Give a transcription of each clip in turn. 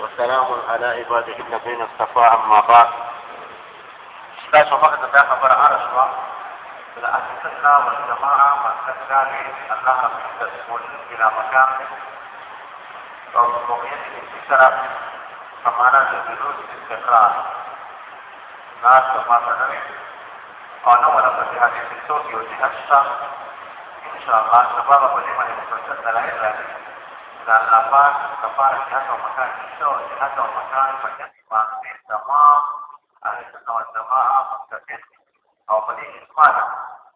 وسلام على عباده الذين اصطفى أما بعد. أستاذ فقط ده خبر أرشوة لأسستنا والجماعة مركزنا للنهر المتسول إلى مكان. ربوبية الانتشار فمعنى الجلوس الاستقرار ناس ما تنمي قال ولا في هذه السوق يوجه إن شاء الله شباب ولمن يتسلل إلى ذلك دلایل راځي دا الله پاک کفاره جهت او مکان شته جهت او مکان په جهت باندې تمام اهل سنت والجماعه متفق او په دې اسمان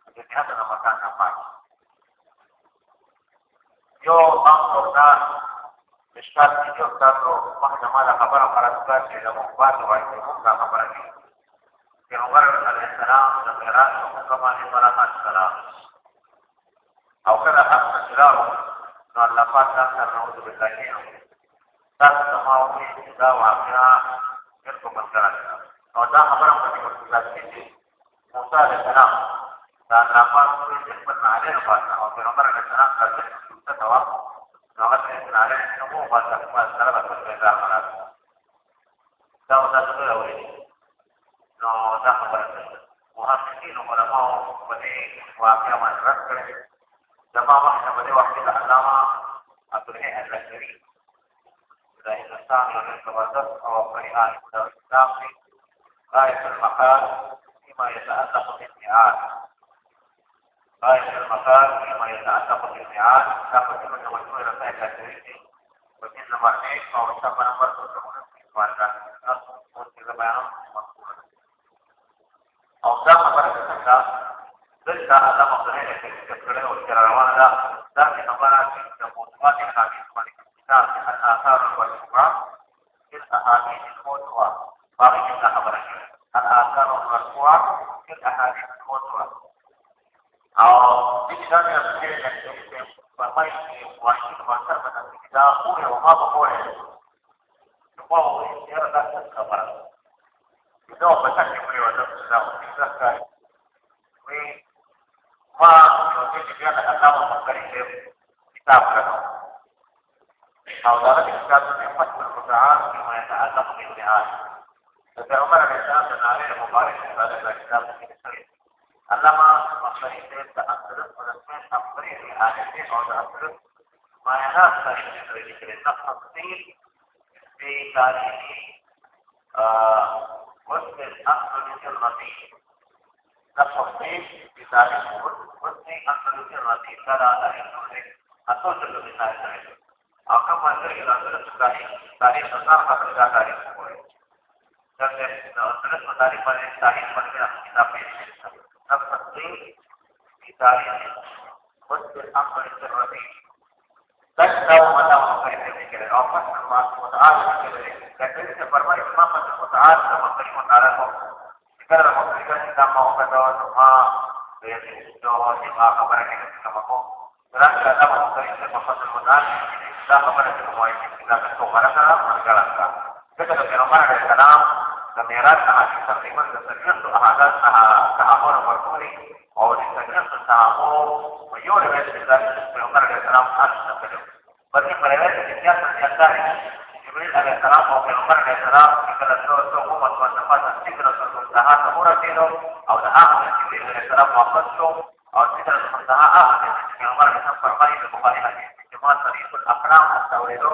د جهت او مکان نه پاک یو امر دا اشکال کې یو تاسو مخکې ما دا خبره فرض کړه چې د مخبات وایي موږ دا خبره کوي پیغمبر علیه السلام د معراج په حکم باندې برکات سلام او کله حق سلام نو الله پاک دا سره نو د بلکې تاسو ته ما وایي دا واقعا څه کومه او دا خبره په دې ورته چې موسی علیه السلام دا الله پاک په خپل نعره باندې او پیغمبر علیه السلام ته څه دوا نو هغه نعره نو په تاسو سره په پیغام راځي دا ودا څه راوړي نو دا خبره ده؟ محققین علماء په دې واقعا باندې رد دماغه خبره واحدة علامه عبد الحي الرشدي ده الانسان من التوسط أو فريان الاسلامي غايه المقال فيما يتعلق بالميعاد غايه المقال فيما يتعلق بالميعاد تقدم التوجه إلى الصحيح الشريفي وفي النمرتين أو الشاب نمبر 385 أو ده خبره دلته الله مخکنه کې چې کړه او چې روانه ده دا خبره چې د موضوعات حدیث is really good enough for me. The Tariqi, uh, what is unconditional Rabi? The Hussein is Tariq, what is unconditional Rabi? That are the Hindu, associated with the Tariq. आपका मंदिर के अंदर सुधारी तारीख सरकार का प्रजा तारीख हुआ है जब अंदर सुधारी पर तारीख पर Jibril alaihissalam atau منتها ته ورسېدو او د هغه جبريل alaihissalam واپس شو او ذکر منتها هغه چې پیغمبر alaihissalam فرمایي د بخاري حدیث چې ما طریق الاقرام استوریدو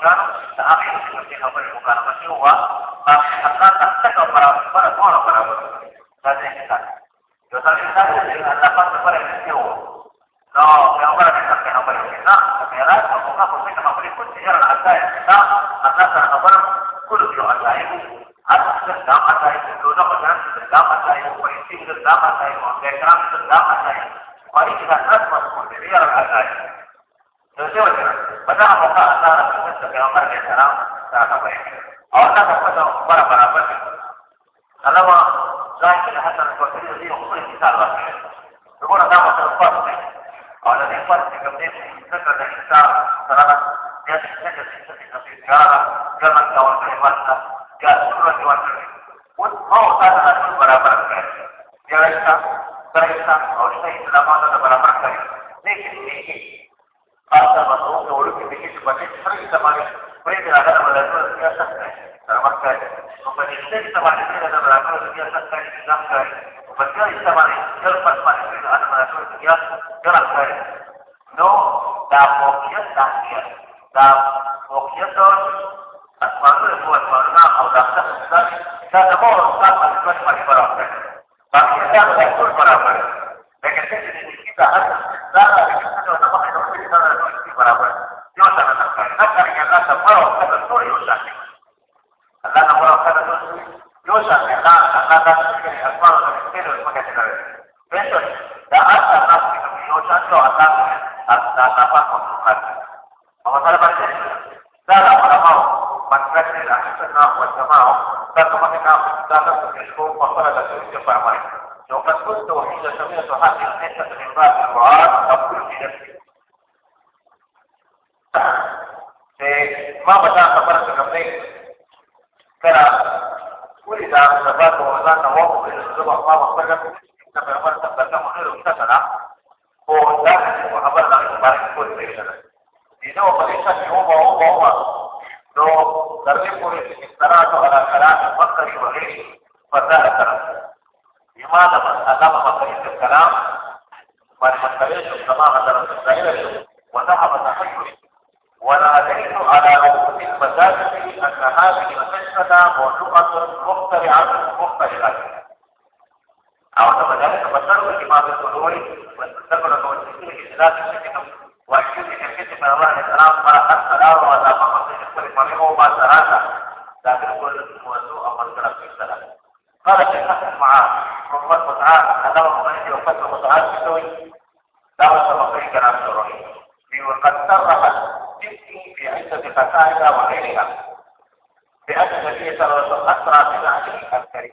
maka saat itu seperti apa di muka nama siwa, maka tak cekal para para para para para dan yang kita. Jotar kita itu dengan dapat kepada yang siwa. Kalau yang para kita ke nama yang kita, kamera, semoga kami nama yang ada yang kita, maka saya kabar kudu yang ada ini. Atas ada yang kedua, kemudian sedang ada yang berisi, sedang ada yang سلام راته وایي أو دا په دا خبره برابر ده علامه ځکه له حسن بصري دی خو په مثال راځي وګوره دا مثلا فرض دی أو دا فرض چې کوم دی ذکر د انسان سره د ذکر چې څه په تجاره کما دا ورته ورته دا څه ورته اوس هو دا برابر ده یا رښتا پرېښتا أو شته اسلامانه دا موقعيت تحقيق دا masalah dan sesuatu yang لو قد كنت وحيد سمعت هذه النسبة من باب الرعاة واستغرق وتسميه إجلاس الشركة وأشياء شركة من الله الإسلام فرحت سلام ولا فقط يقول فريقه ما سرعت لكن كل موضوع أمر كرم في السلام قال الشيخ حسن معاذ رفض متعاذ خدمه مريض وفتح متعاذ بسوي دعوة سبقية كلام الرحيم وقد صرحت جسمي في عدة قصائد وغيرها بأن النبي صلى الله عليه وسلم أسرى بنعله الكريم.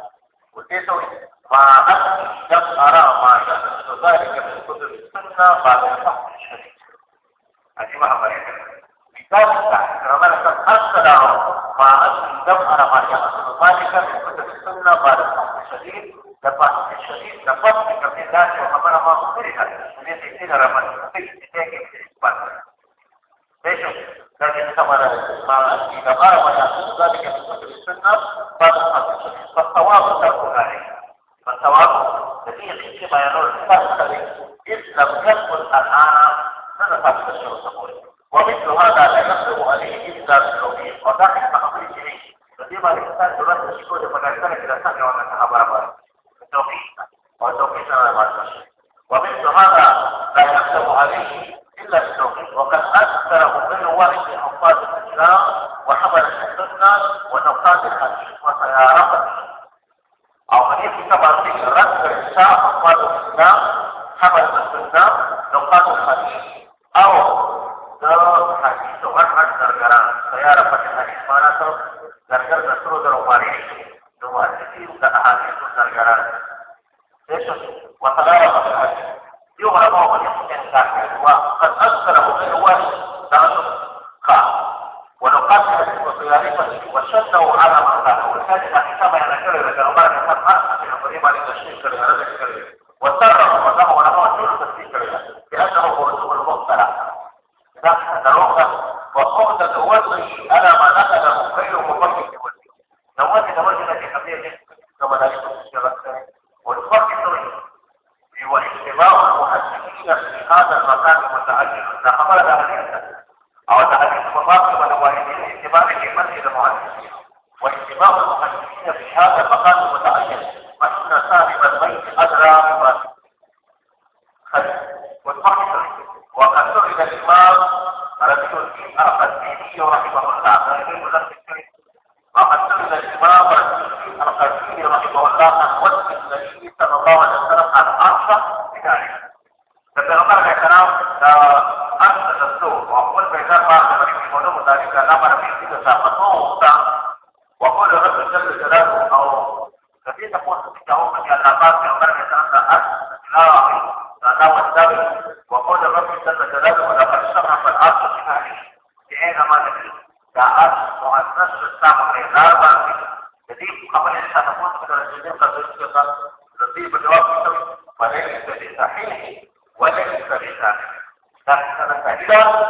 وكيف ما لم أرى ما يحدث ذلك من كتب السنة بعد الحق الشريف عجيب أحمد كتاب رمضان أرسل ما لم أرى ما يحدث ذلك من كتب السنة بعد الحق الشريف لفظ الشديد لفظ كفي ذات وخبر ما مختلفة من يحدث رمضان في اتجاه الاستقبال ليش لكن كما ما إذا قال ما يحدث ذلك من كتب السنة بعد الفحص الشديد فالصواب ترك ذلك فالصواب الذي يقين ما ينور الفحص إذ لم يكن الآن نفحص الشرط ومثل هذا لا يخطب عليه إلا بالتوفيق وضحك أمر جميل فيما الإنسان يرد الشكوى فكذلك إذا سمع وأنها بربر التوفيق والتوفيق على ومثل هذا حصل استثناء ونقاط الحديث وسيعرف shekaru Mecca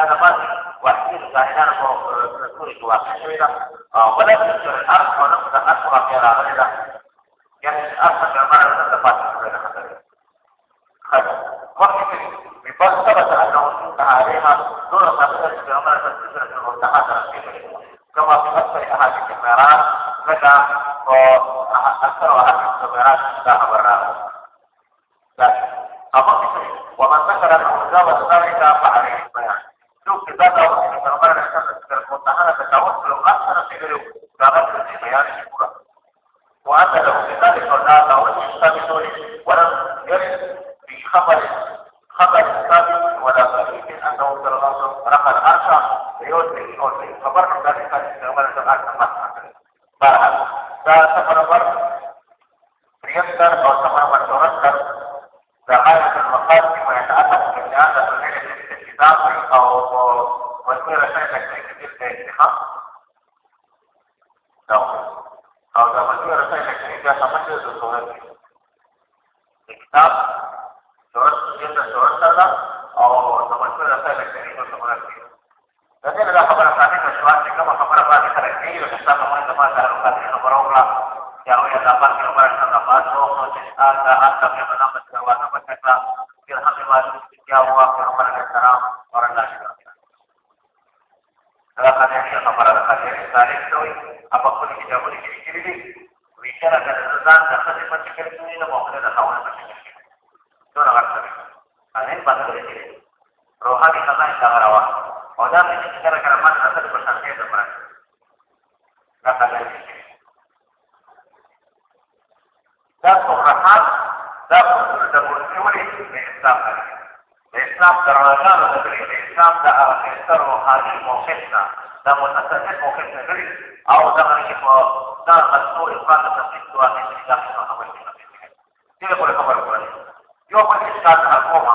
صدقات واحسين ظاهران رسول واحسين ولا تنشر الأرض ونقص اكبر في راغبه يعني الأرض عباره عن صدقات بين وقت بفضل ثبت أنه انتهى عليها دون تقصير في عمر تسجيل المنتهى ترتيبه كما في أكثر أحاديث الميراث متى آه، وأكثر احاديث الميراث ذهب الراغب ومن ذكر أنه جاوز مقابل موقف نه دا متصرف موقف نه لري او دا چې په دا مسؤول انسان د تصدیق دوه نه دا خبره ده دغه خبره کوله یو په دې څه کار کوو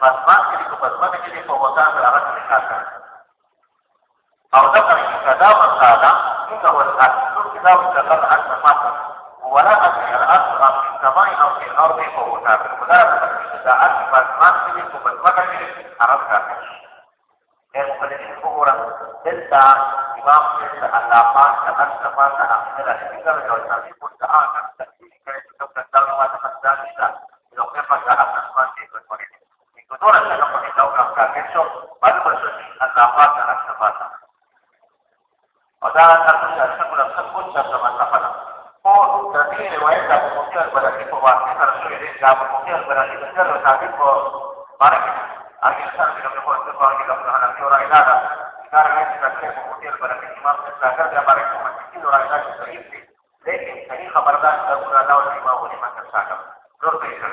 dapat jadi pasman jadi pasman jadi penguasa berarah meningkatkan. أو ذكر كذا وقال إنه الأصل كذا وذكر أن مصر ولا أدري الأصل في السماء أو في الأرض فهو كافر ولا saat Batman ini Batman ini Arab kafir. Dan kemudian itu orang tentang imam dan alamat dan sama dan akhirnya dan tinggal jauh nanti pun tak akan terjadi itu tentang mata mata kita. Dokter pada akan masih ikut ini. Ikut orang yang akan orang kafir so baru bersuci alamat dan sama. Padahal kalau saya sebut sebut sama sama Oh, jadi riwayat dapat mungkin berarti karena sudah ini dapat mungkin berarti benar tapi kok barang akhirnya saya tidak berbuat sesuatu tidak nanti orang. Sekarang ini sudah saya mungkin berarti imam sesagar dia barang masjid orang ini sudah ini. Lekin ini khabardan sudah pernah tahu dari imam ini masjid sesagar. Luar biasa.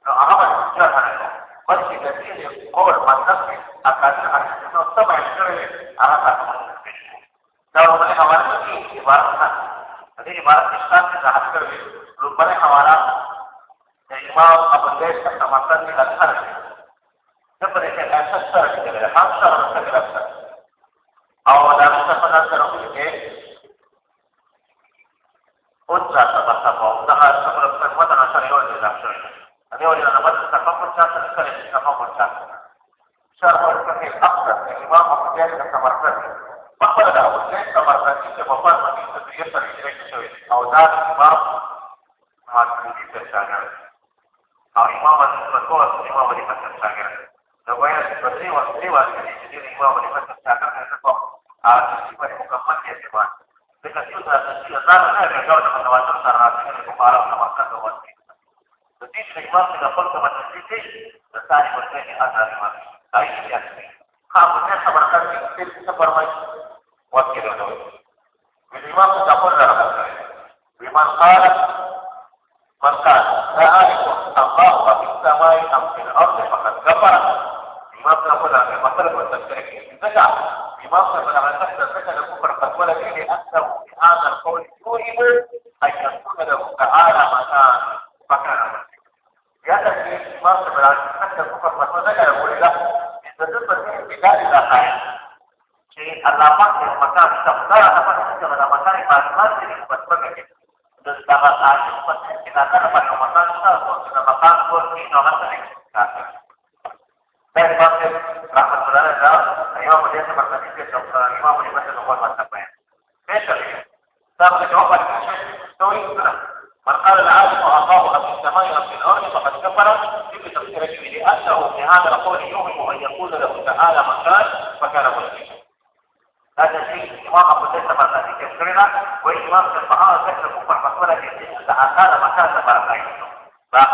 Kalau Arab itu sudah ada. Masjid ini kor mantas akan ada sesuatu yang sudah arah satu. Kalau mereka khabar ini ibarat jadi ibarat Islam kita hadir belum banyak hawalat yang imam Abu Zaid kesamakan di Al-Har. Seperti yang saya sesuai di dalam hamsar dan segerasa. Awal dalam sepenuhnya serang ini, Unsa sama-sama, usaha sebelum kekuatan syariah di nafsu. Ini oleh nama sama pun jasa sekali sama pun jasa. Syarah al-Fakir Akhbar, Imam Abu Zaid kesamakan. Maka ada Abu Zaid kesamakan, ಅವಕಾಶ ಸಮರ್ಥನೆ ಮಕ್ಕಳ ಅವಕಾಶ ಸಮರ್ಥನೆ ಮೊಬೈಲ್ ಪ್ರತಿಷ್ಠತೆಯ ಪರಿಚಯಿಸುತ್ತವೆ ಅವಧಾರ ಇಮಾಮ್ ಮಾತೃತಿ ಚರ್ಚಾಗರು ಆ ಇಮಾಮನ್ನು ಪ್ರಕೋಸ್ ಇಮಾಮನಿ ಚರ್ಚಾಗರು ದೊಬಯ ಪ್ರತಿ ವಸ್ತಿ ವಾಸ್ತವಿ ಸ್ಥಿತಿ ಇಮಾಮನಿ ಚರ್ಚಾಗರು ನೆನಪು ಆ ಸ್ಥಿತಿ ಪರಿ ಮುಖಮ್ಮನ್ ಯಜಮಾನ್ ada tetapi dengan yang صاحب الناس مركز في سفر ماشي وكذا من الإمام تقول له بمن قال من قال لا أعرف الله في السماء أم في الأرض فقد كفر بما تقول له مثلا والتشريك ذكر بما تقول له أن ذكر الكفر قد ولد إليه أنه بهذا القول يوهم أن يكون له تعالى مكان katakan. Jadi alamat yang maka bisa mengarah apa yang ada masalah masing-masing buat sebagai. Dan bahasa asing buat kita ada imam dan pahala saya terkumpul di sini saat ada para itu. Bah,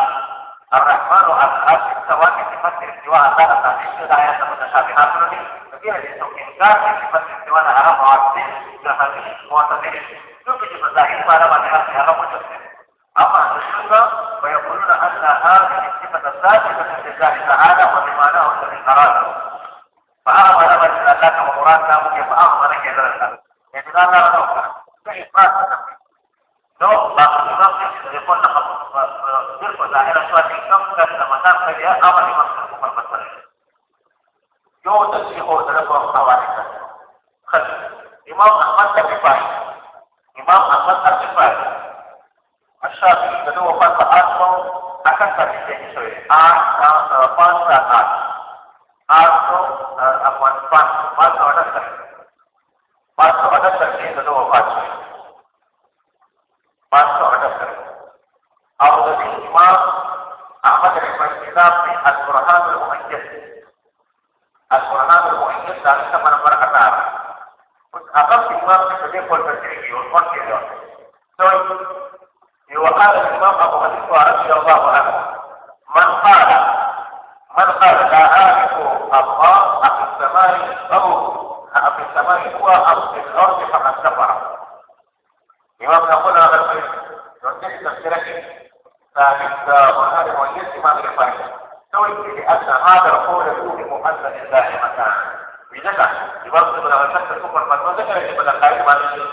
Ar-Rahman Al-Hasib sawak sifat peristiwa antara tadi itu ayat mutasabihat ini. Begini itu ingkar sifat peristiwa Arab Hawasin dan hadis muatabir. Itu jadi berdahil pada masalah Arab Hawasin. Apa sesungguhnya bayangkan anda hal sifat asal sifat dari Taala wa di mana untuk Ahmad Al-Jibal. Asyafi, kedua pasal atau akan tadi yang sesuai. A, pasal A.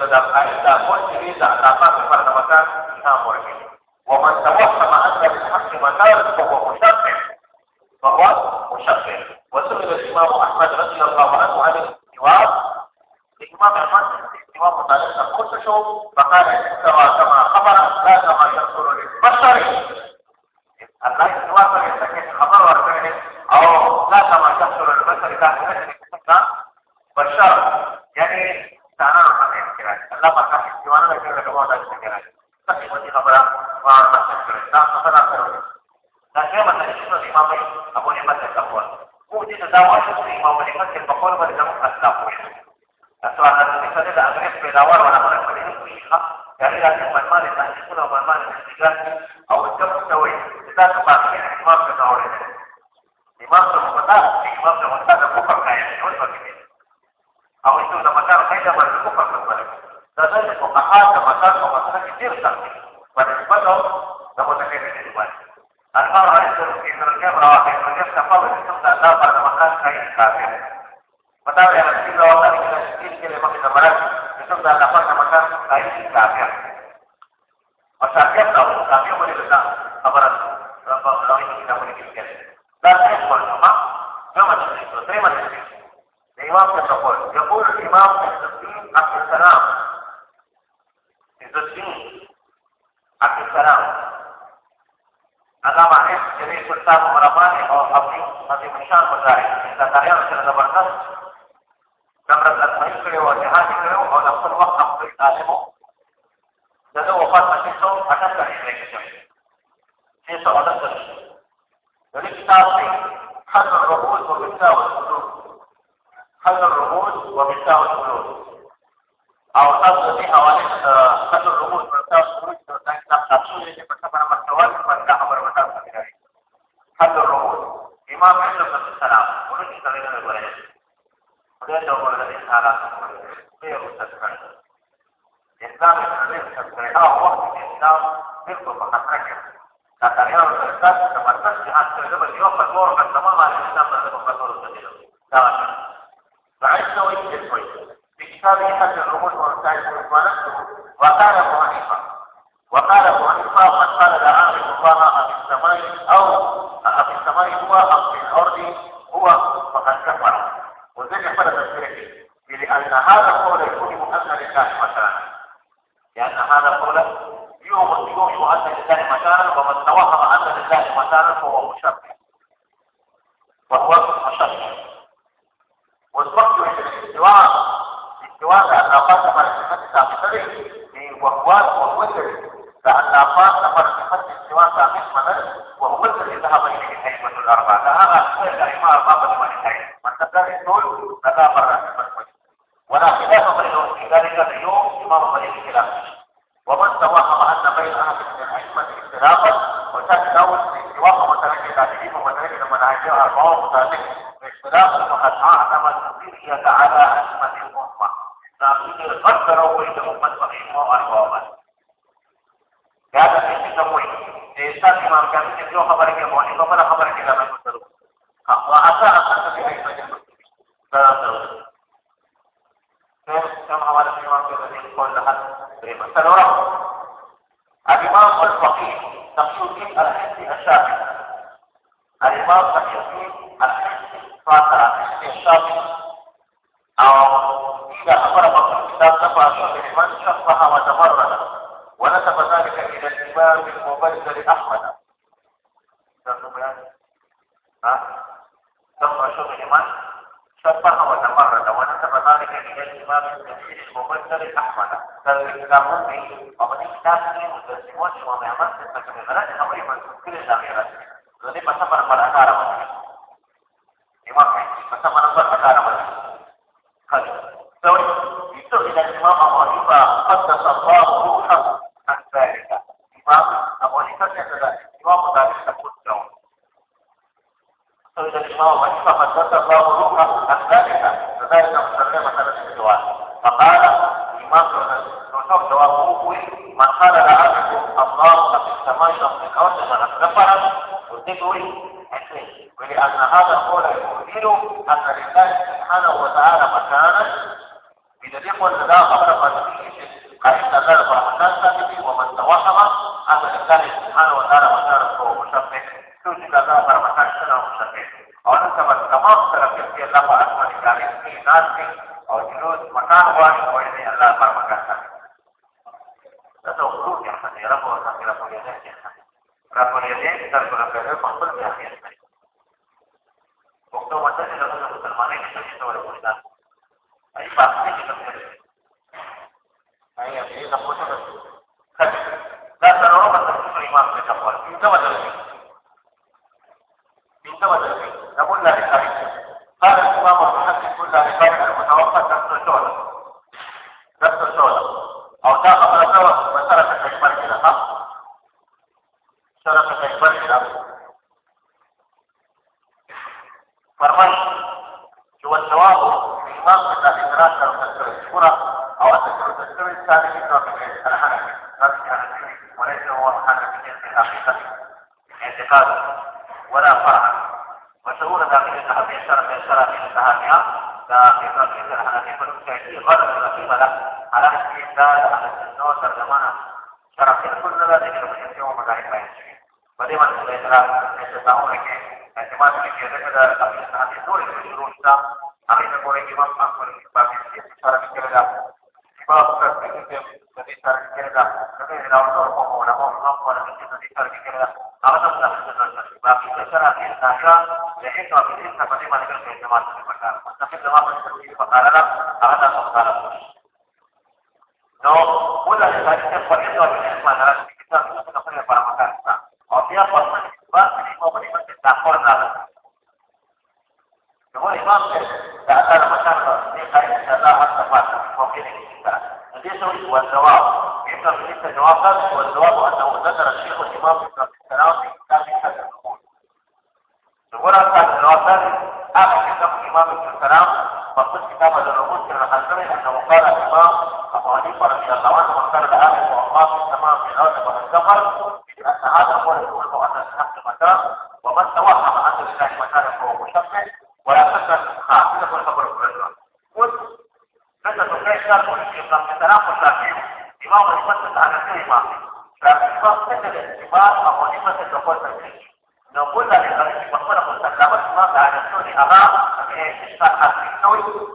dalam hadis dapur ini tidak dapat kepada maka kita. Islam sama لأن هذا قول يوم يوم أن لله مكانا ومن توهم أن لله مكانا فهو مشرك وهو مشرك والوقت عند الاستواء الاستواء العلاقات مع الصفات الثابتة وهو وهو فالعلاقات مع الصفات الاستواء ثابتة وهو الذي ذهب إليه الحكمة الأربعة. فهذا أحسن الأحمار ما أربعة من الحكمة من تقدر تقول هذا مرة. ذكر الله ذلك باختلاف المقطعات مدخولية على أن Maka Imam Abu Hanifah الله قد اللهم تتمشى بكون مغفرة وتدوي عتيه ولأن هذا القول يؤمن أن لله سبحانه وتعالى مكانا بدليل أن لا قبل قدمه قد استدل برحمة ومن توهم أن لله Gracias. المعقد والجواب أنه ذكر الشيخ الإمام في الكلام في كتاب كتاب الأصول الغرة بتاعت الوثن أخذ كتاب الإمام في الكلام مقصود كتاب الرموز في الحسن أنه قال الإمام أبو حنيفة رضي الله عنه من كان الآخر وأخاف السماء في الأرض السفر notice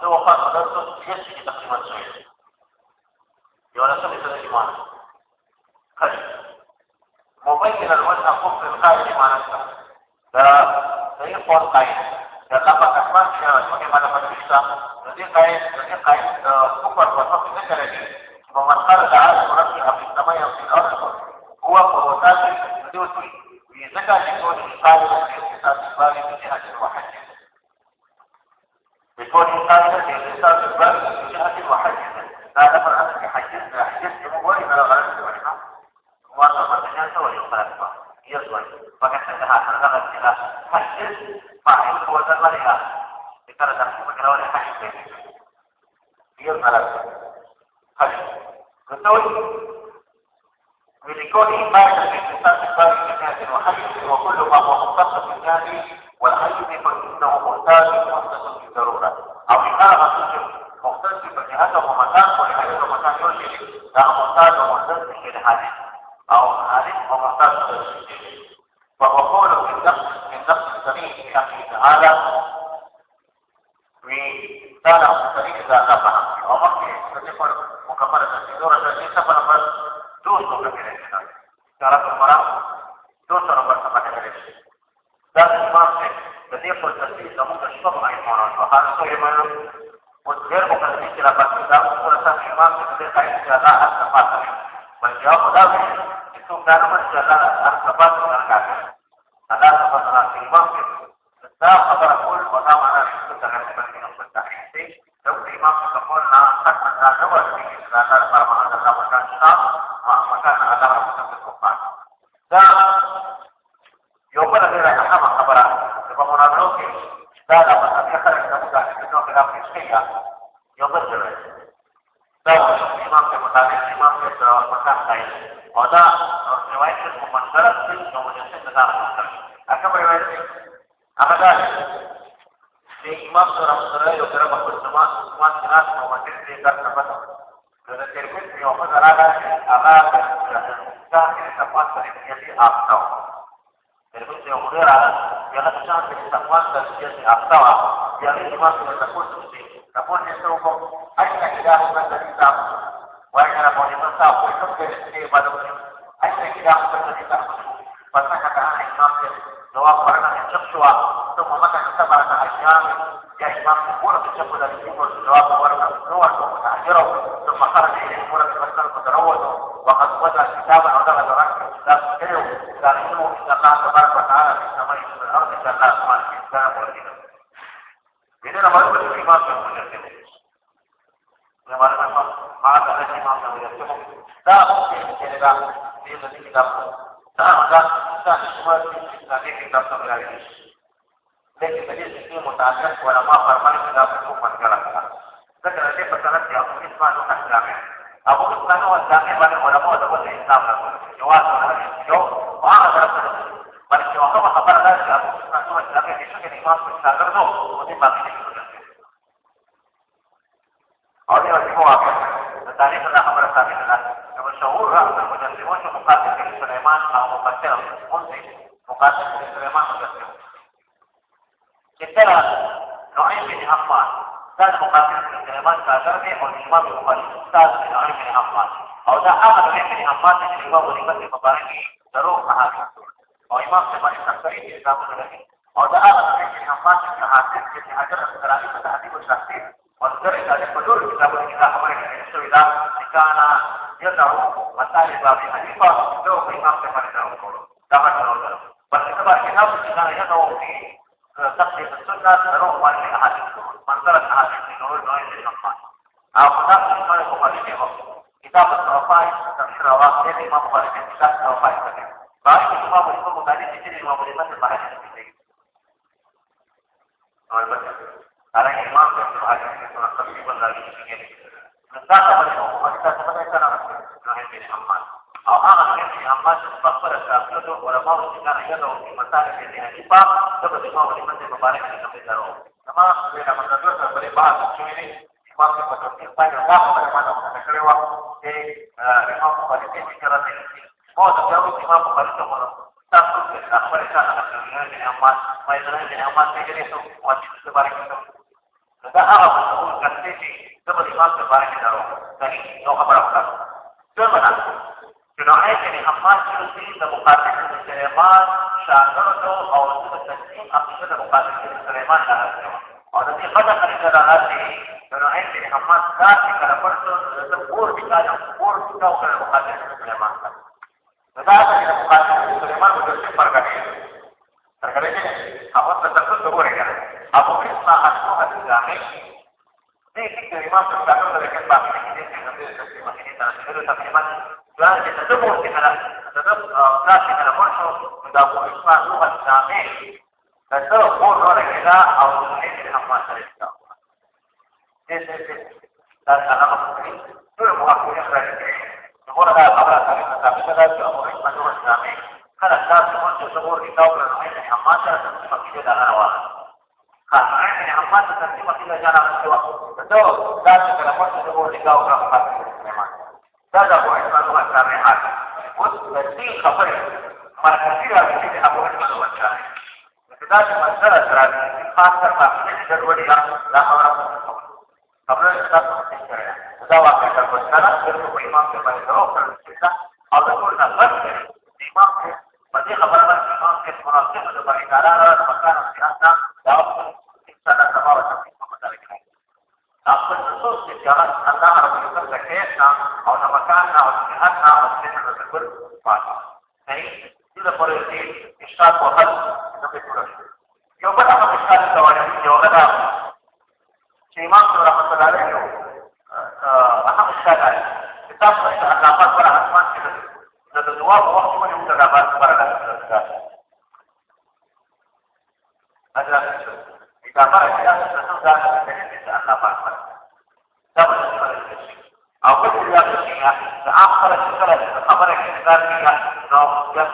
itu wafat padahal itu dia sekitar lima ratus ayat. Ya Allah sendiri tidak gimana? Kali. Mungkin kita lihat aku berkah di mana sekarang. Dan saya pun bagaimana pada bisa. Jadi kain, jadi bukan wafat kita cari ini. Memakar dahar berarti api sama yang di dalam. Jadi itu. وكتبها فنظرت إلى حشد فاعل هو نظرها لكرة تحكم كلاوني حشد يظهر حشد قلتوني ولكوني ما تشكل في الفرق وحشد وكل ما هو مختص في الجانب فإنه محتاج para servidora transmisa para más dos no referencia. Cara para dos no para más referencia. Da parte de tiempo de transmisa mucho sobre la información. Ahora soy hermano وغير مقدمين إلى بسيطة وقول أساس الإمام في تلك الإجازة حتى فاتح والجواب لا يمكن أن يكون mereka yang berjelas. Tahu imam kemudian imam ke Mekah saya. Ada riwayat pemancar yang menjelaskan tentang pemancar. Apa? Apa dah? Ini imam seorang saudara yang berapa bersama semua di dalam tempat. Dan terkait apa ada apa dan kita tempat terjadi apa? Terkait apa? Yang kita tempat terjadi apa? Yang مخاطب کړي کلمات کاغذ دی او نشما به وخاطب استاد دی هغه کې حماد. او دا هغه د کې حماد چې په غریبه کې مبارک درو مهاجر او امام صاحب باندې تفسیر کې دا کوي او دا هغه د کې حماد چې حاصل چې حجر اسرائیل په تهذیب او شخصي او تر دې چې په ټول کتابونو کې دا خبره کړې شوې ده چې کانا یتاو مطالب ابي حنیفه دا په امام صاحب باندې دا وکړو دا هغه بس کبا کې هغه چې دا یتاو تقسيم السنة روح والحديث منظرة الحديث احاديث نور نوع من الحماد او خاصه په کومه کې كتاب الصرفات تفسير رواق Kama vile na matangazo mbalimbali nchini kwamba watakifanya wao kwa maana wanakelewa eh mambo mbalimbali kama hivi. Moja jambo ni mambo mbalimbali kwa sababu na kwa sana na duniani na maendeleo na maendeleo kwa sababu bariki sana. Sasa hawa kwa kaseti kama ni mambo bariki na roho. Sasa ndio kama kwa. Sema na tunaona ni hamasi ndio mkate wa seremala شاګرو ته او د تقسیم عقیده د مقابل کې سليمان ته او د دې خطا خرڅه ده چې نو هیڅ حماس کار کې کړه پرته د پور وکړ پور وکړ او مقابل کې سليمان ته. دا ته د مقابل کې سليمان د څه فرق کوي ترګره کې هغه څه څه څه ورګه هغه هیڅ ما حقو حد ځانې دې کې سليمان ته دا څه کې پاتې کېږي چې د تقسیم عقیده د تقسیم عقیده دا چې څه مو څه کړه دا د افغانستان لغت جامع کته خور ورکړه او نه هم سره تا دا سلام ټول مخکې راځي نو دا خبره څنګه دا چې افغانستان لغت جامع کله تاسو مونږ ته څور کتاب راځي نه هم سره پکې دا روانه خاصه نه هم سره ترجمه کیږي دا نو دا چې کله مونږ ته څور کتاب راځي دا د افغانستان لغت جامع اوس دې خبره مرکزي راځي د ابو حنیفه شافعي دا چې مسله سره خاصه په دې ضروري دا دا خبره خبره تاسو ته څه دا واقع تر وسره د امام په باندې راوړل چې او دا ټول بس امام په دې خبره باندې امام کې مناسب د باندې کارا را مکان سیاست دا څه دا سبا وځي په مطابق خپل نصوص چې هغه الله رب العزت د کیسه او د مکان او د حد نه او د تذکر پاتې صحیح دې لپاره چې اشتاق أو حل د ټول یو بل هغه اشتاق ته وایي یو غدا چې امام رحمت الله علیه هغه اشتاق دی چې تاسو ته الله پاک پر اسمان کې د دعا په وخت باندې موږ د الله پر راځي اجازه دا پر چې تاسو دا د الله پاک دا أو بل یو څه چې اخر څه خبره کې دا دا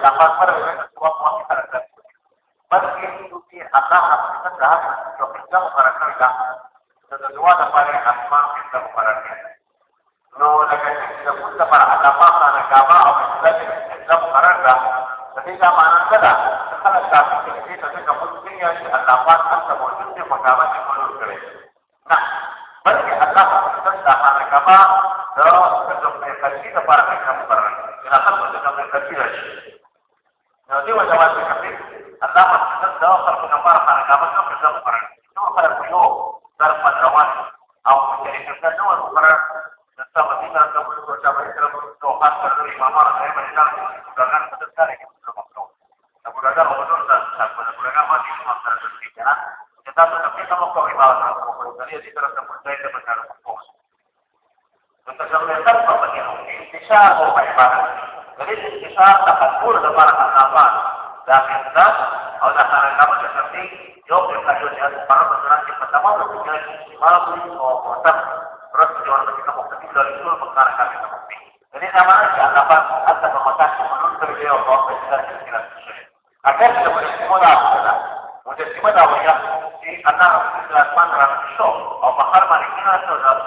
menggambar mereka semua masyarakat. Meski itu akan hasilkan dalam ketika masyarakat gambar. Tentunya dapat yang asma kita masyarakat. No, lekat kita pun dapat ada masa negara atau kita kita masyarakat. Ketika mana kita, kalau kita kita ketika mungkin yang ada masa semua itu menggambar yang menurut Nah, بلکې الله تعالی دا باندې کما دا د خپل خلک لپاره کوم برنامه راځي کوو نو تاسو ته څه په پاتې نو انتشار او عبادت د دې انتشار تفکر د لپاره اصحابان دا خدمت او دا حرکت د تفصیل یو په کارو چې په اړه سره چې په تمام وخت کې ما او مطلب پرست چې ورته کوم څه د رسول په کار کوي د دې زمانه چې الله پاک حتی په مکان کې منون internacional.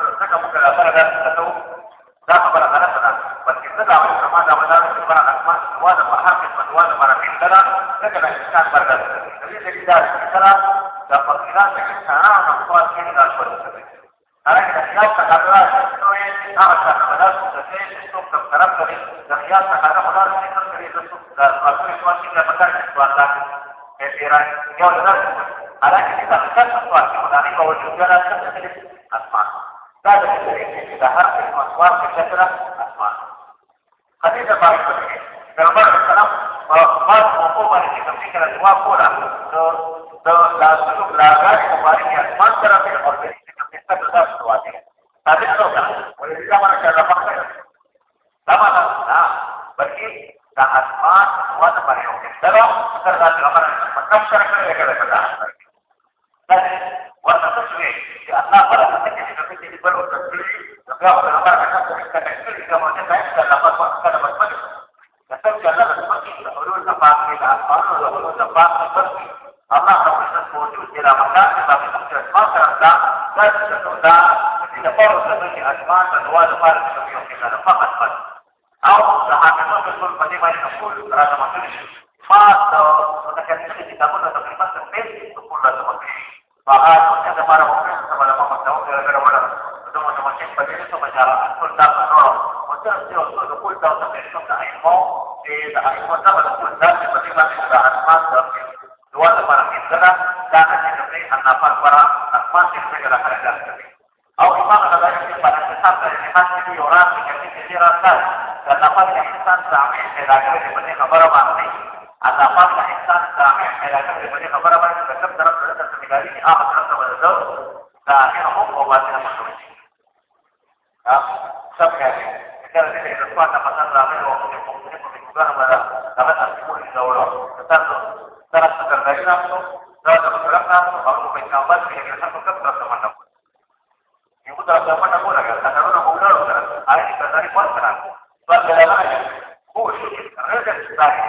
نو څنګه موږ سره درته دا خبره غلطه ده بلکې زه دا وایم ما دا ودا چې پر اسمان وا د بهر کې فتوا د پر کې سره څنګه د انسان برګر دې دې دا سره د فقیران کې څنګه نو خپل کې دا شو هغه د خیال څخه راځي نو یې هغه څنګه بدل څه چې څوک طرف کوي د خیال څخه مسوار په شکل اسمان حدیث باندې پیغمبر اسلام په خاص موضوع باندې کوم څه کړه دعا کوله د د لاسونو لاګار مبارک اسمان سره په اور دې کوم څه ته تاسو دعا دي دا څه څه ولې دا باندې چې راځه دا باندې asma dua para kita dan seperti anak para asma seperti ada ada seperti. Aku memang ada yang pada kesat dari masih orang yang jadi rasa dan apa yang insan sampai melakukan seperti kabar mati atau apa yang insan sampai melakukan seperti kabar mati tetap dalam dalam sekali ini apa dalam sebetul dan ini hukum obat yang masuk. Ya, sekali. Kita lihat di depan apa saja ramai waktu yang mungkin juga pada dapat asal di dahulu. Tetapi secara sederhana langsung dalam bergerak langsung kalau mencapai yang satu tetap teman-teman. Yang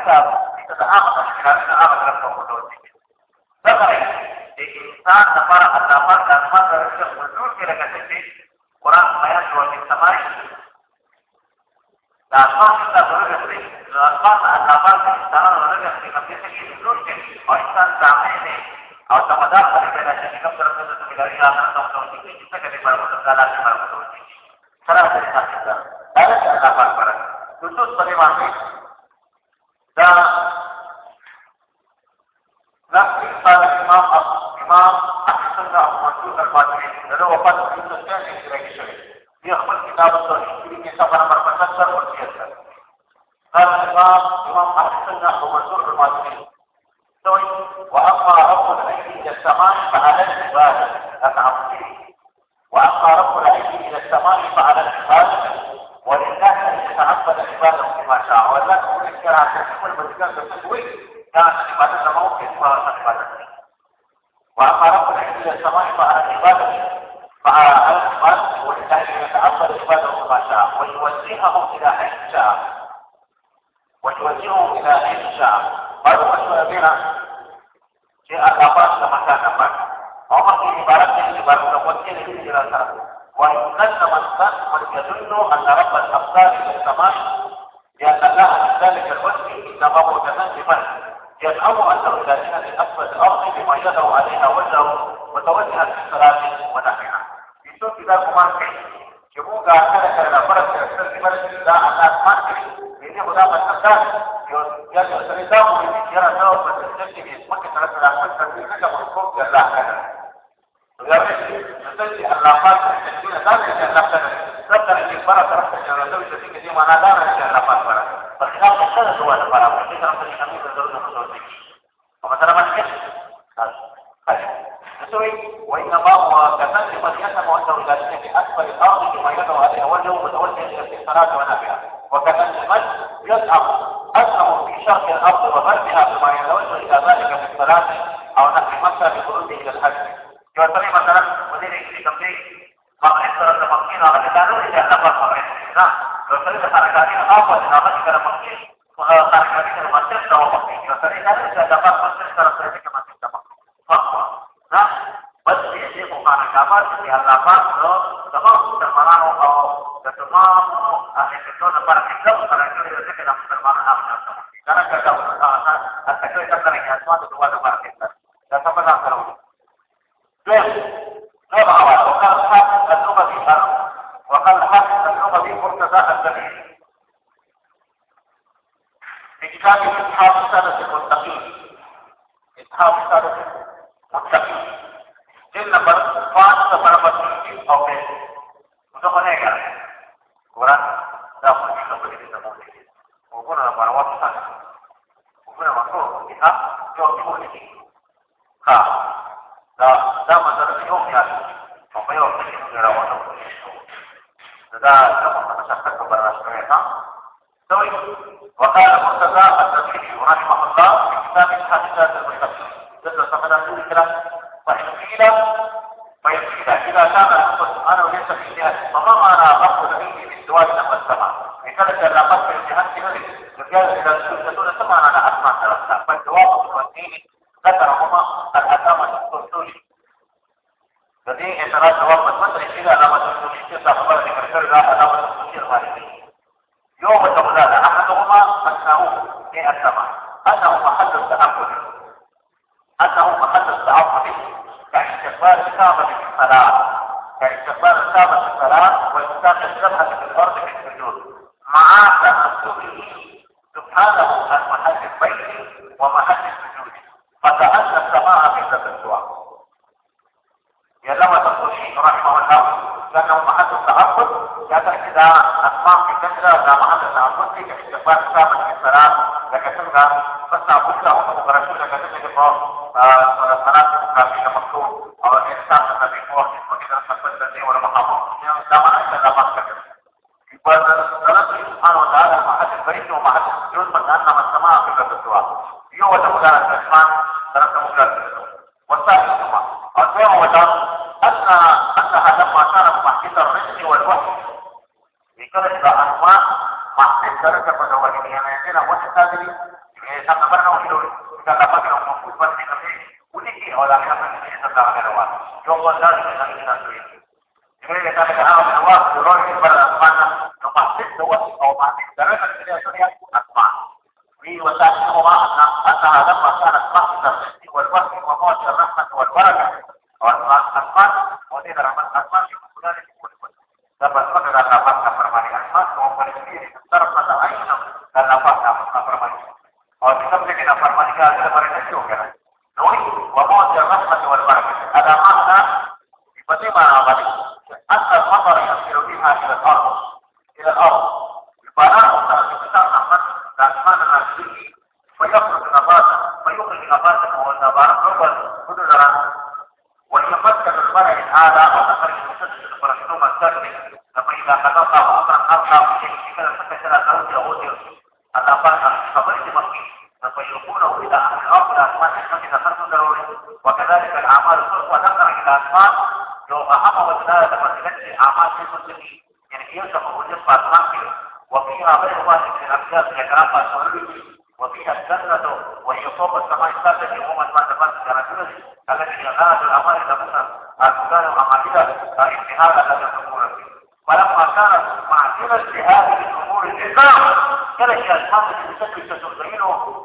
حساب ته د هغه اشکار د هغه طرف ته وړول دي دغه د انسان لپاره الله پاک د اسمان د رزق منظور کې راکته چې قرآن بیان شوی چې سمای د اسمان څخه ورغه دی د اسمان الله پاک د انسان ورغه چې کله چې منظور کې او انسان ځامې نه او تمدار په کې راځي چې کوم طرف ته د لارې راځي نو تاسو کې چې څنګه به پرمختګ تعالی څخه ورغول دي سره د حقیقت دا د الله پاک پر خصوص په باندې العظيم واما رب العلم إلى السماء فعلى الحفاظ ولله ان يتعبد عباده بما شاء وذلك هو الشرع تحكم المسجد بالتسويق كانت عباده موقف وكان عباده واما رب العزة إلى السماء فعلى العباده فعلى الحفاظ ولله ان يتعبد عباده بما شاء ويوجههم إلى حيث شاء ويوجههم إلى حيث شاء قالوا اشهر بنا جاء كان لمكان اباس ومن عبارته ibaratnya ini baru dapat ini dijelaskan wa inna tamassan wa yadullu anna rabb al-absar al-samai ya Allah ذلك الوجه انما هو تنزفا يزعم انه اذا كان في اسفل الارض بما يدعو عليها وجهه متوجها في الصلاه ونحوها itu kita kemarin Semoga ada karena para terlibat tidak akan mati. Ini sudah menetapkan yang cerita ini kira tahu betul ini mungkin salah satu tapi kita masuk ke belakang. Jadi الشلافات التكوين دائما الشلافات تقدر ان يبرد راح تشلافات التي دي معناها دائما الشلافات برد بخلاف الشلف هو اللي برد لكن راح تشلافات الضروري خصوصا ومثلا ما تكش طيب. نسوي. وإنما هو كذلك قد يتم أنه ذلك في بأسفل الأرض كما يدعو أن وجهه متوجه إلى الصلاة ونافعة. وكذلك المجد يزعم. أنه في شرق الأرض وغربها كما يتوجه إلى ذلك في الصلاة. دا خو خبرې دې زموږ دي وګونه لپاره وخت شته وګونه وخت کې ها یو ټول دي ها دا دا مطلب یو خیال نو په یو څه کې راوړم دا څه په څه څه خبره راځي ها فالتعبد له ورسول لكثرة صلاة kami makhluk awal insan dan nabi kuat sebagai dalam sabda dan dewa Muhammad yang sama ada dapat kata. Ibadah dalam subhanahu wa ta'ala mahad al-barit wa mahad al-sujud mendan nama sama kita berdoa. Ia wajah udara terjemahan dalam kemudian Wasai semua. Asya wa ta'ala anna anna hadam masana mahkita rizki wal wahyi. Jika ada asma mahkit dari kepada wahyi yang lainnya wajah uniki orang yang menjadi tentang negarawan. Jombo dari dengan kita sendiri. Jadi kita kata awal awal turun di mana pasti dua atau mati karena kita sudah asma. Di wasat semua anak anak ada masalah pasti terjadi wal wahyi wa mawad rahmat قصصه يعني وفيها غير واحد من الأبجاد كرافة سعودي وفيها الجنة وشطوب السماء السادة يوم ما تبات كرافيوس التي غاز الأمر الانتهاء الذي تقول فيه فلما كانت معزلة لهذه الأمور الإسلام كانت الحمد بشكل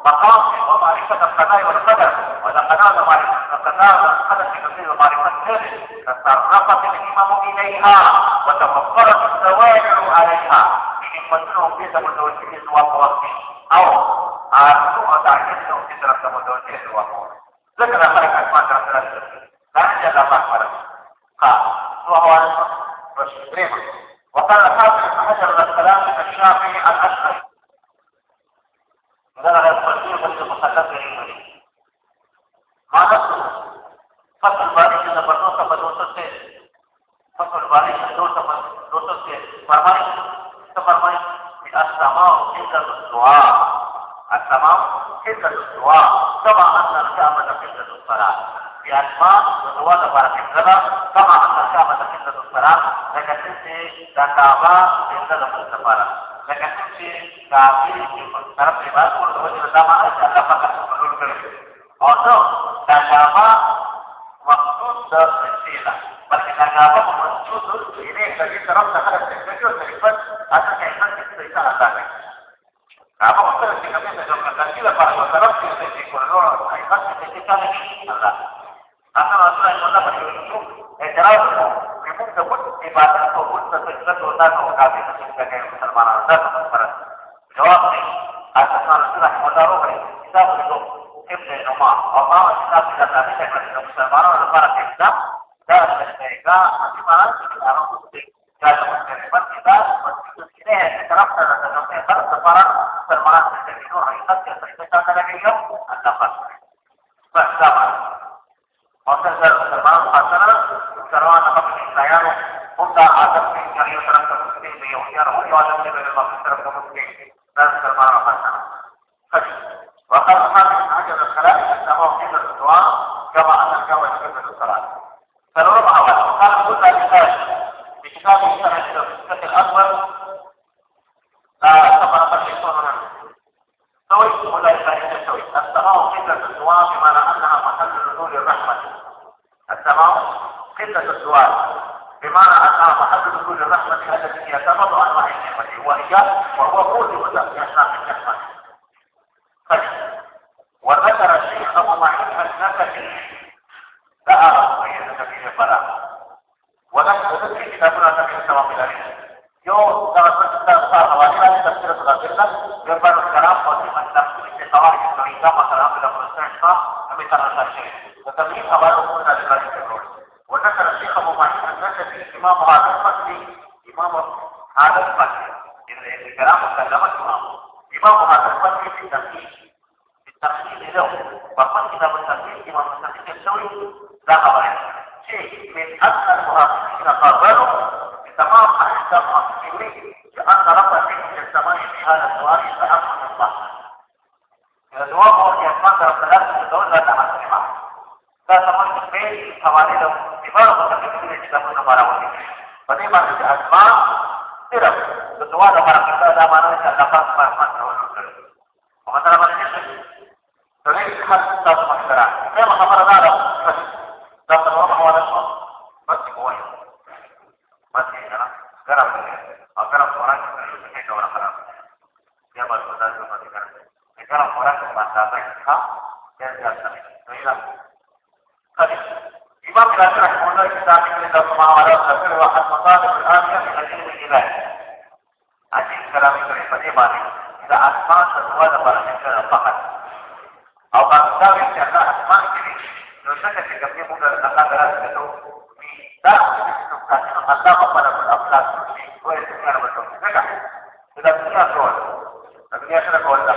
مقام ومعرفة القناة والقدر. وتقناة معرفة القناة في كثير معرفة الناس فتطرقت إليها. وتفطرت السوائع عليها. يمثلهم في متوجه وقوة أو عاصمة تعجبهم بيت متوجه وقوة ذكر خلق أسماء لا لأن جل الله قال وهو رشيد وقال حافظ حجر الكلام الشافعي الأشهر. بأسماء ودعاء تبارك الكعبة كما أن الكعبة حجة الصلاة لكن تنسي دكابة حجة الصلاة لكن تنسي kafir secara pribadi untuk bersama aja dapat menurut kafir sebagai musulman dan para jawab ni atas Rasulullah Mudaruh kita untuk ibn Umar Allah kita tidak tadi saya berkata bersama orang para kita الأسود التمام قلة السؤال. بمعنى أنها محل دخول الرحمة التي يعتمد عن رحم نعمته وهي وهو قوت يسمع من نعمته وذكر الشيخ أبو محمد النفسي لا أرى في البلاء ونحن نذكر كتابنا النبي صلى الله عليه يوم درست الدرس الأولى تفسير الغزلة يبان الكلام وفي من نفسه في طوارئ الطريقة مثلا في الأمر الثاني فمثل هذا الشيء وتمييز أبعادهن لذلك الرول وذكر الشيخ أبو معين أن فيه إمام هذا الفصل، إمام هذا الفصل. إن الكلام مكلمة باندې د اسمان څخه د برخه فقط او هغه دا چې هغه اسمان کې نو څنګه چې کومه موږ د هغه درته ته دا چې تاسو هغه په اړه خپل افلاس کوی څنګه ورته څنګه دا څنګه ټول دا بیا سره کول دا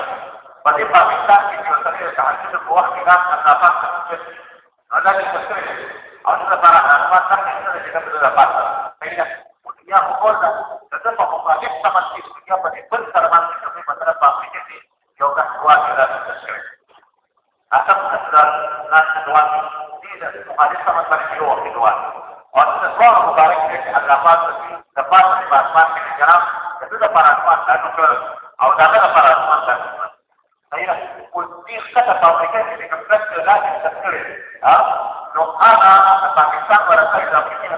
باندې پاکستان کې چې تاسو ته تحقیق په وخت کې دا مسافات نو دا چې تاسو او دا لپاره هغه څه چې کومه ده پاتې sangat bersiwa waktu itu. Waktu sesuatu mubarak ini dapat dapat dapat sekarang itu dapat dapat dan ke awalnya dapat dapat dan saya kunci kata pabrikan ini kemudian ke lagi terkait. Ah, no ana Pakistan pada saya dapat ini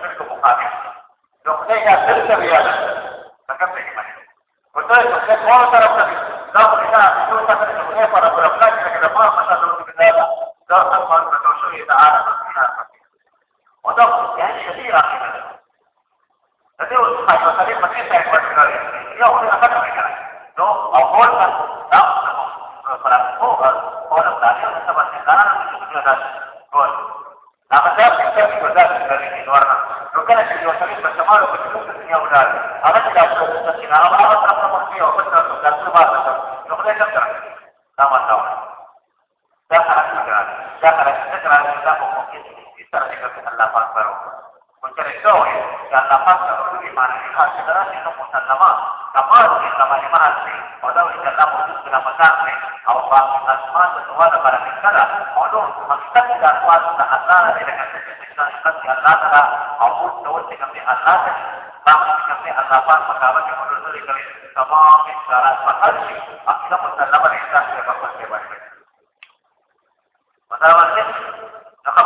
mi mano y hace la raza no puede nada más. Capaz de la manera así, o no es que Allah puede la matarme, o para que las manos no van para mi cara, o no, maksudnya tidak kuat Allah dari dengan kita kita Allah ta o pun to se kami Allah ta bahkan kami Allah pa makawa ke mulut dari kami tamam syarat mahal akhirnya musallama kita sebab sebab Masalah ini, nak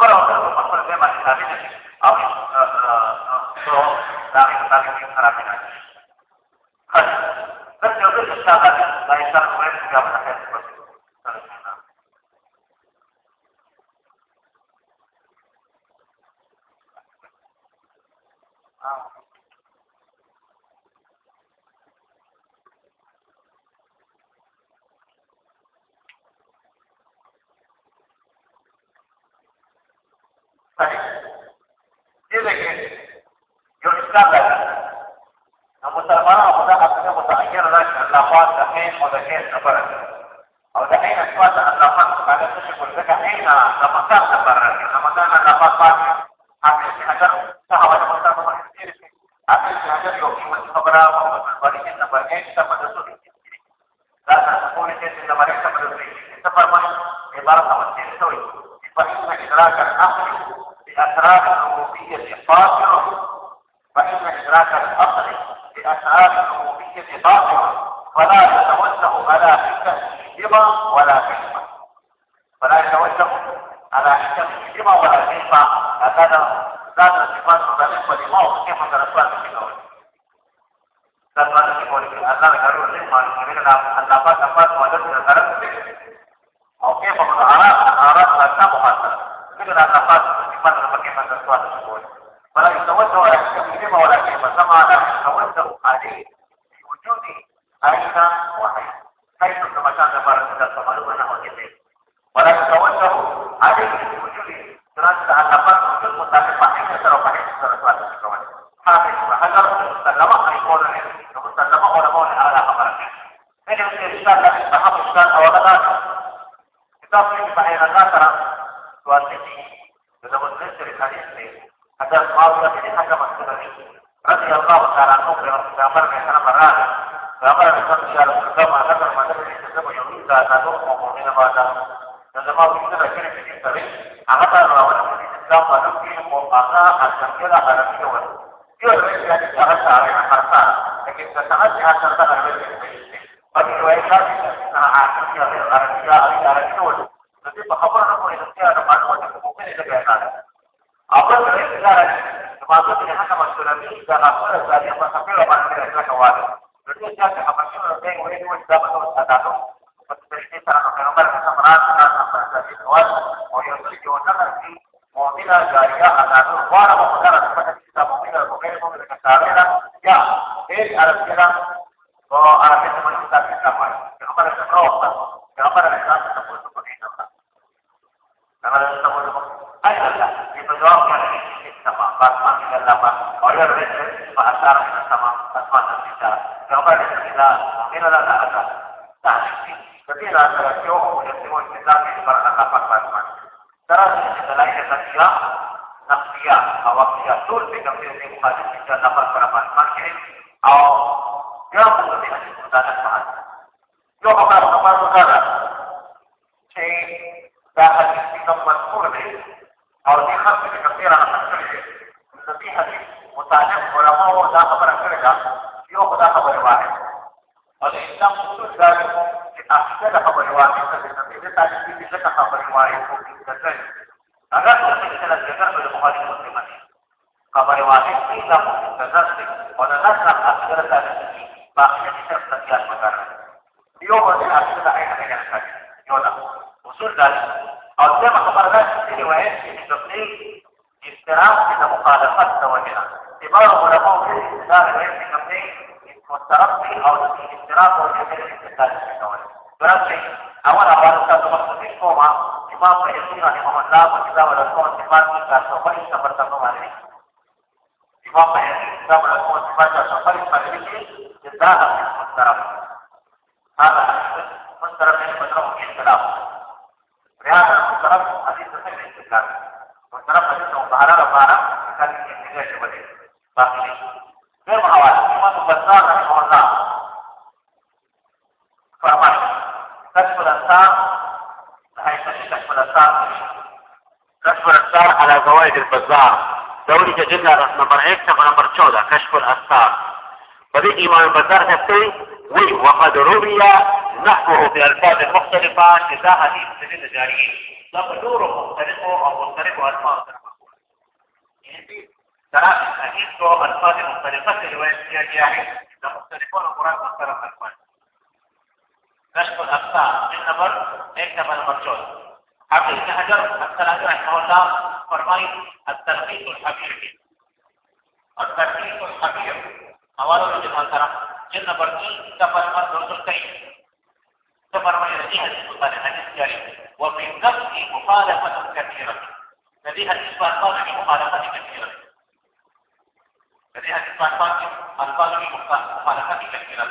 پیغمبر علیه السلام راغی پیغمبر علیه السلام چې هغه څه ما نه کړم ما دې څه مو یو دا تاسو مو مو نه واده دا زما په دې کې چې څه دی هغه تا راوړل چې دا په دې کې مو هغه اڅکړه هغه کې و یو څه چې هغه سره هغه څه چې هغه سره la la la. يتسلسل لمخالف المسلمين خبر واحد قيل متنسق وننسق أسئلة المسلمين باقية شخص في المكان يوم الأسئلة عين من يحتاج يولا وصول ذلك أو زي ما خبر ذلك في روايات الشخصية استراحة إلى مخالفات سواجنا كبار علماء في الاستدار الرئيس الشخصي والترقي أو الاستراحة والجميل الاستدار الشخصي برد شيء أولا أولا أستاذ مصر في الشومة إمام فإسير رحمه الله وكذا ولا tempat kita sopan kita bertemu hari عبد البزار دوري جلد نمبر 1 صفحه نمبر 14 كشف الاستار بدي امام البزار كتبتي وي وقد روي نحوه في الفاظ مختلفه شذا حديث سبيل الجاريين لقد دوره مختلفه أو مختلف الفاظ ترى الحديث الفاظ مختلفه الروايه الجاريه مختلفون ومراد مختلف الفاظ كشف الاستار من نمبر 1 نمبر 14 حقيقه هجر حتى لا رحمه فرمائیں الترخیص الحبیر کی الترخیص الحبیر حوالوں نے جمع کرا. جن نمبر تین کا فرما رسول کہیں تو فرمائے رضی حدیث مطالعہ حدیث جاری. وفي النفس مخالفة كثيرة فدي حديث ألفاظ في مخالفة كثيرة فدي حديث ألفاظ ألفاظ في مخالفة كثيرة